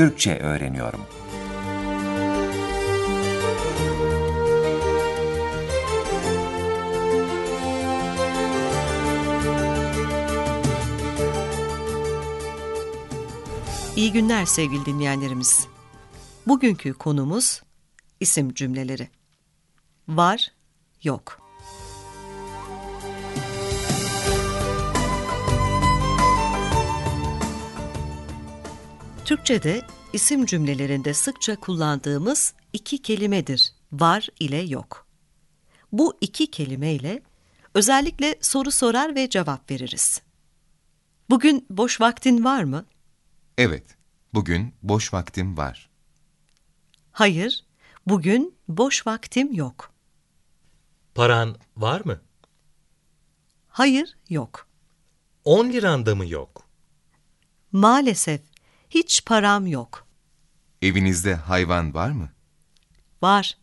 Türkçe öğreniyorum. İyi günler sevgili dinleyenlerimiz. Bugünkü konumuz isim cümleleri. Var, yok. Türkçe'de isim cümlelerinde sıkça kullandığımız iki kelimedir var ile yok. Bu iki kelime ile özellikle soru sorar ve cevap veririz. Bugün boş vaktin var mı? Evet, bugün boş vaktim var. Hayır, bugün boş vaktim yok. Paran var mı? Hayır, yok. 10 liranda mı yok? Maalesef hiç param yok. Evinizde hayvan var mı? Var.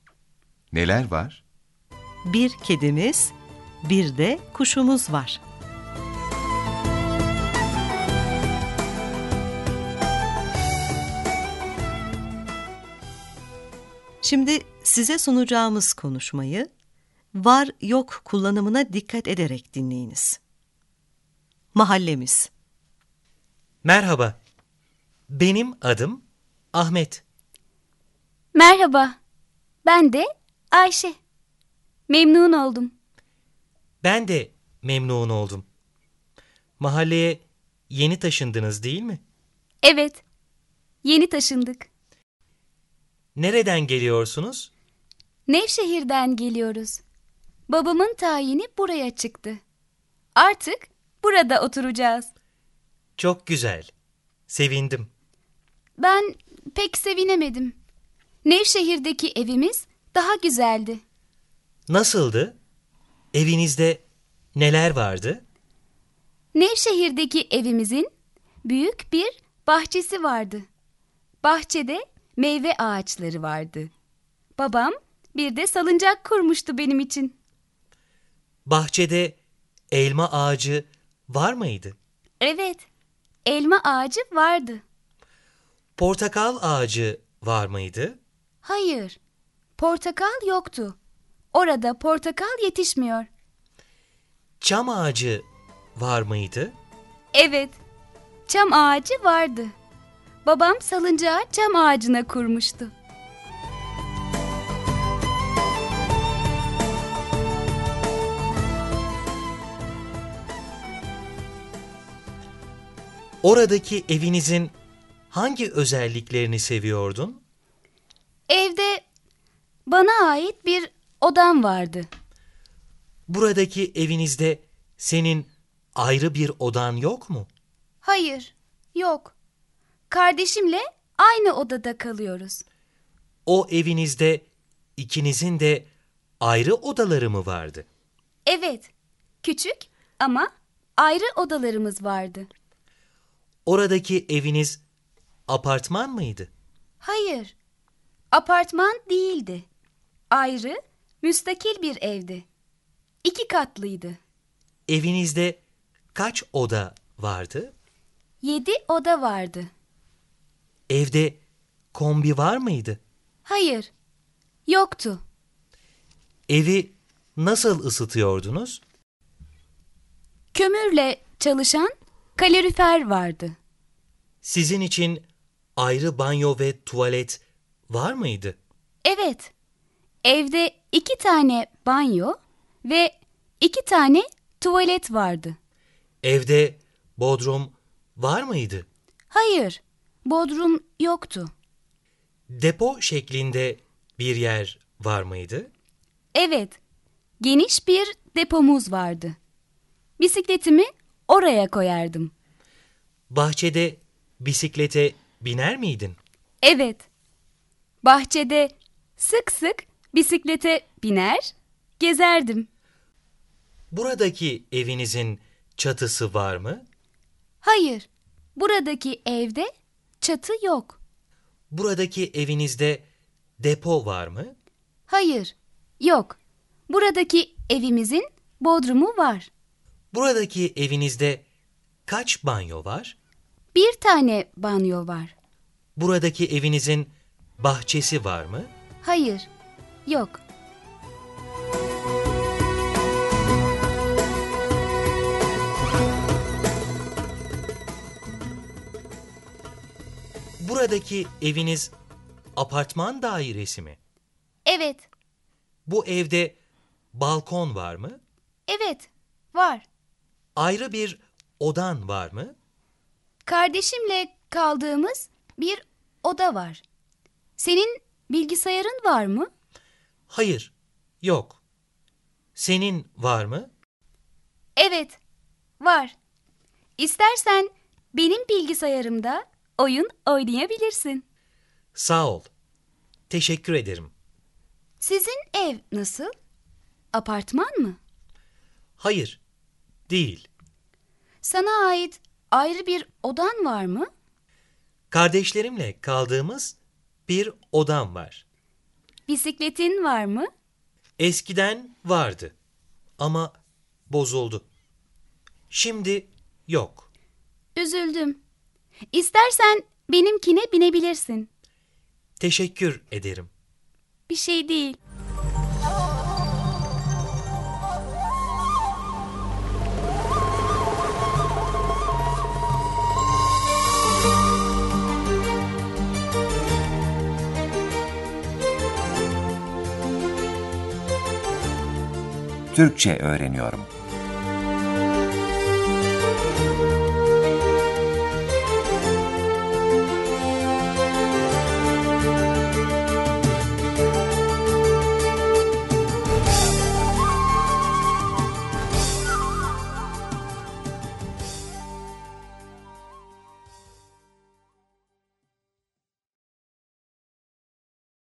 Neler var? Bir kedimiz, bir de kuşumuz var. Şimdi size sunacağımız konuşmayı var yok kullanımına dikkat ederek dinleyiniz. Mahallemiz Merhaba. Benim adım Ahmet. Merhaba. Ben de Ayşe. Memnun oldum. Ben de memnun oldum. Mahalleye yeni taşındınız değil mi? Evet. Yeni taşındık. Nereden geliyorsunuz? Nevşehir'den geliyoruz. Babamın tayini buraya çıktı. Artık burada oturacağız. Çok güzel. Sevindim. Ben pek sevinemedim. Nevşehir'deki evimiz daha güzeldi. Nasıldı? Evinizde neler vardı? Nevşehir'deki evimizin büyük bir bahçesi vardı. Bahçede meyve ağaçları vardı. Babam bir de salıncak kurmuştu benim için. Bahçede elma ağacı var mıydı? Evet, elma ağacı vardı. Portakal ağacı var mıydı? Hayır, portakal yoktu. Orada portakal yetişmiyor. Çam ağacı var mıydı? Evet, çam ağacı vardı. Babam salıncağı çam ağacına kurmuştu. Oradaki evinizin hangi özelliklerini seviyordun? Evde bana ait bir odam vardı. Buradaki evinizde senin ayrı bir odan yok mu? Hayır, yok. Kardeşimle aynı odada kalıyoruz. O evinizde ikinizin de ayrı odaları mı vardı? Evet, küçük ama ayrı odalarımız vardı. Oradaki eviniz apartman mıydı? Hayır, apartman değildi. Ayrı, müstakil bir evdi. İki katlıydı. Evinizde kaç oda vardı? Yedi oda vardı. Evde kombi var mıydı? Hayır, yoktu. Evi nasıl ısıtıyordunuz? Kömürle çalışan kalorifer vardı. Sizin için ayrı banyo ve tuvalet var mıydı? Evet, evde iki tane banyo ve iki tane tuvalet vardı. Evde bodrum var mıydı? Hayır, bodrum yoktu. Depo şeklinde bir yer var mıydı? Evet, geniş bir depomuz vardı. Bisikletimi oraya koyardım. Bahçede bisiklete biner miydin? Evet, bahçede sık sık bisiklete biner, gezerdim. Buradaki evinizin çatısı var mı? Hayır, buradaki evde çatı yok. Buradaki evinizde depo var mı? Hayır, yok. Buradaki evimizin bodrumu var. Buradaki evinizde kaç banyo var? Bir tane banyo var. Buradaki evinizin bahçesi var mı? Hayır, yok. Buradaki eviniz apartman dairesi mi? Evet, Bu evde balkon var mı? evet, var. Ayrı bir odan var mı? Kardeşimle kaldığımız bir oda var. Senin bilgisayarın var mı? Hayır, yok. Senin var mı? Evet, var. İstersen benim bilgisayarımda oyun oynayabilirsin. Sağ ol. Teşekkür ederim. Sizin ev nasıl? Apartman mı? Hayır, değil. Sana ait ayrı bir odan var mı? Kardeşlerimle kaldığımız bir odam var. Bisikletin var mı? Eskiden vardı ama bozuldu. Şimdi yok. Üzüldüm. İstersen benimkine binebilirsin. Teşekkür ederim. Bir şey değil. Türkçe öğreniyorum.